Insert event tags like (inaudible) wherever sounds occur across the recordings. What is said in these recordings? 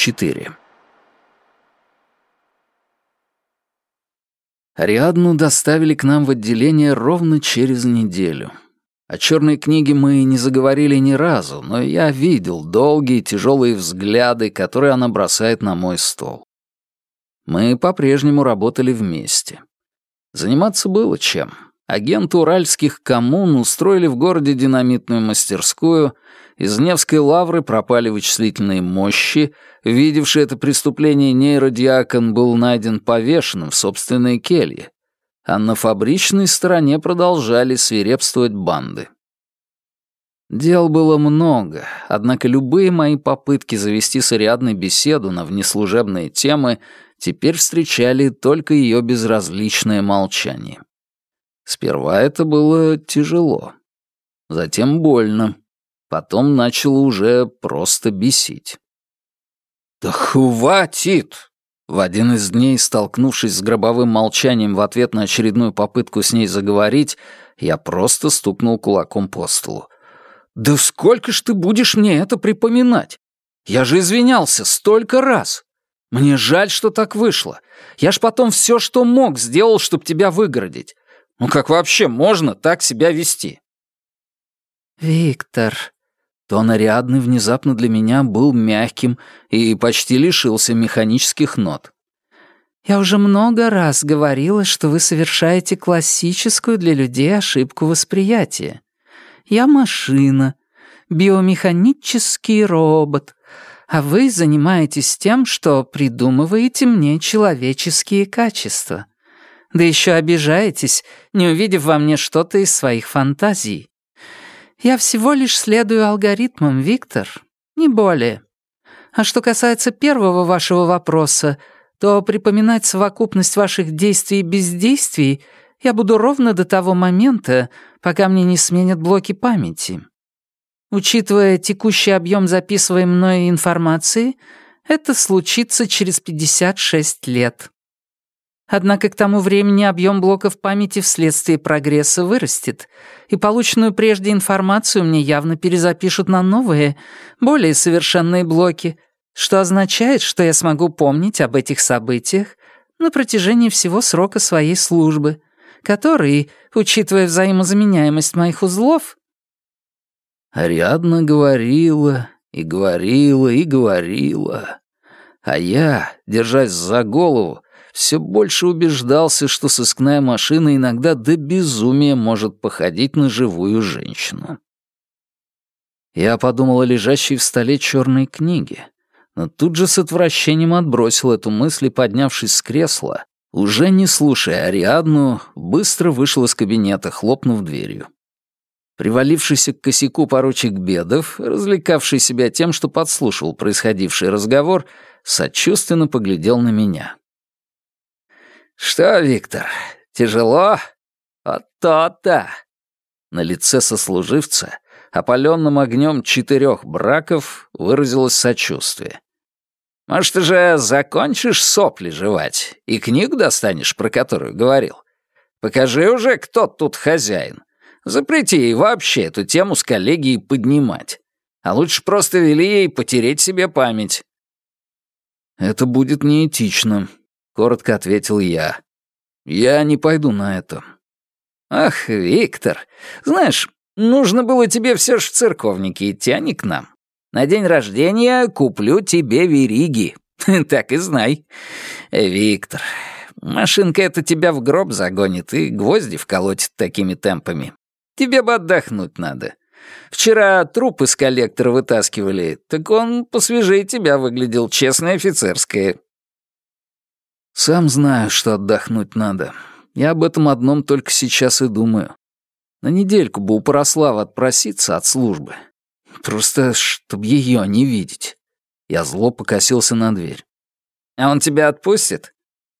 4. Ариадну доставили к нам в отделение ровно через неделю. О черной книге мы не заговорили ни разу, но я видел долгие тяжелые взгляды, которые она бросает на мой стол. Мы по-прежнему работали вместе. Заниматься было чем. Агенты уральских коммун устроили в городе динамитную мастерскую, из Невской лавры пропали вычислительные мощи, видевший это преступление нейродиакон был найден повешенным в собственной келье, а на фабричной стороне продолжали свирепствовать банды. Дел было много, однако любые мои попытки завести с Ариадной беседу на внеслужебные темы теперь встречали только ее безразличное молчание. Сперва это было тяжело. Затем больно. Потом начало уже просто бесить. «Да хватит!» В один из дней, столкнувшись с гробовым молчанием в ответ на очередную попытку с ней заговорить, я просто стукнул кулаком по столу. «Да сколько ж ты будешь мне это припоминать? Я же извинялся столько раз. Мне жаль, что так вышло. Я ж потом все, что мог, сделал, чтобы тебя выгородить. Ну как вообще можно так себя вести?» «Виктор...» Тон Ариадны внезапно для меня был мягким и почти лишился механических нот. «Я уже много раз говорила, что вы совершаете классическую для людей ошибку восприятия. Я машина, биомеханический робот, а вы занимаетесь тем, что придумываете мне человеческие качества. Да еще обижаетесь, не увидев во мне что-то из своих фантазий. Я всего лишь следую алгоритмам, Виктор, не более. А что касается первого вашего вопроса, то припоминать совокупность ваших действий и бездействий я буду ровно до того момента, пока мне не сменят блоки памяти. Учитывая текущий объем записываемой мной информации, это случится через 56 лет. Однако к тому времени объем блоков памяти вследствие прогресса вырастет, и полученную прежде информацию мне явно перезапишут на новые, более совершенные блоки, что означает, что я смогу помнить об этих событиях на протяжении всего срока своей службы, который, учитывая взаимозаменяемость моих узлов... Ариадна говорила и говорила и говорила, а я, держась за голову, все больше убеждался, что сыскная машина иногда до безумия может походить на живую женщину. Я подумал о лежащей в столе черной книге, но тут же с отвращением отбросил эту мысль и, поднявшись с кресла, уже не слушая Ариадну, быстро вышел из кабинета, хлопнув дверью. Привалившийся к косяку поручик Бедов, развлекавший себя тем, что подслушивал происходивший разговор, сочувственно поглядел на меня. «Что, Виктор, тяжело? Вот то-то!» На лице сослуживца, опаленным огнем четырех браков, выразилось сочувствие. «Может, ты же закончишь сопли жевать и книгу достанешь, про которую говорил? Покажи уже, кто тут хозяин. Запрети ей вообще эту тему с коллегией поднимать. А лучше просто вели ей потереть себе память». «Это будет неэтично», — коротко ответил я. «Я не пойду на это». «Ах, Виктор, знаешь, нужно было тебе все ж в церковники идти, а не к нам. На день рождения куплю тебе вериги. (laughs) Так и знай. Виктор, машинка эта тебя в гроб загонит и гвозди вколотит такими темпами. Тебе бы отдохнуть надо. Вчера труп из коллектора вытаскивали, так он посвежее тебя выглядел, честное офицерское. Сам знаю, что отдохнуть надо. Я об этом одном только сейчас и думаю. На недельку бы у Порослава отпроситься от службы. Просто, чтоб ее не видеть. Я зло покосился на дверь. «А он тебя отпустит?»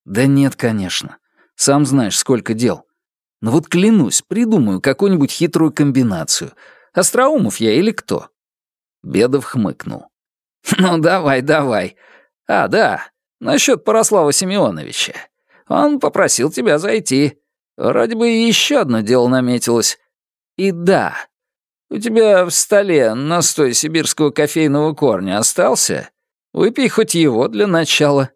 «Да нет, конечно. Сам знаешь, сколько дел. Но вот клянусь, придумаю какую-нибудь хитрую комбинацию. Остроумов я или кто?» Бедов хмыкнул. (laughs) «Ну, давай, давай. А, да, Насчет Порослава Семеновича. Он попросил тебя зайти. Вроде бы еще одно дело наметилось. И да, у тебя в столе настой сибирского кофейного корня остался? Выпей хоть его для начала.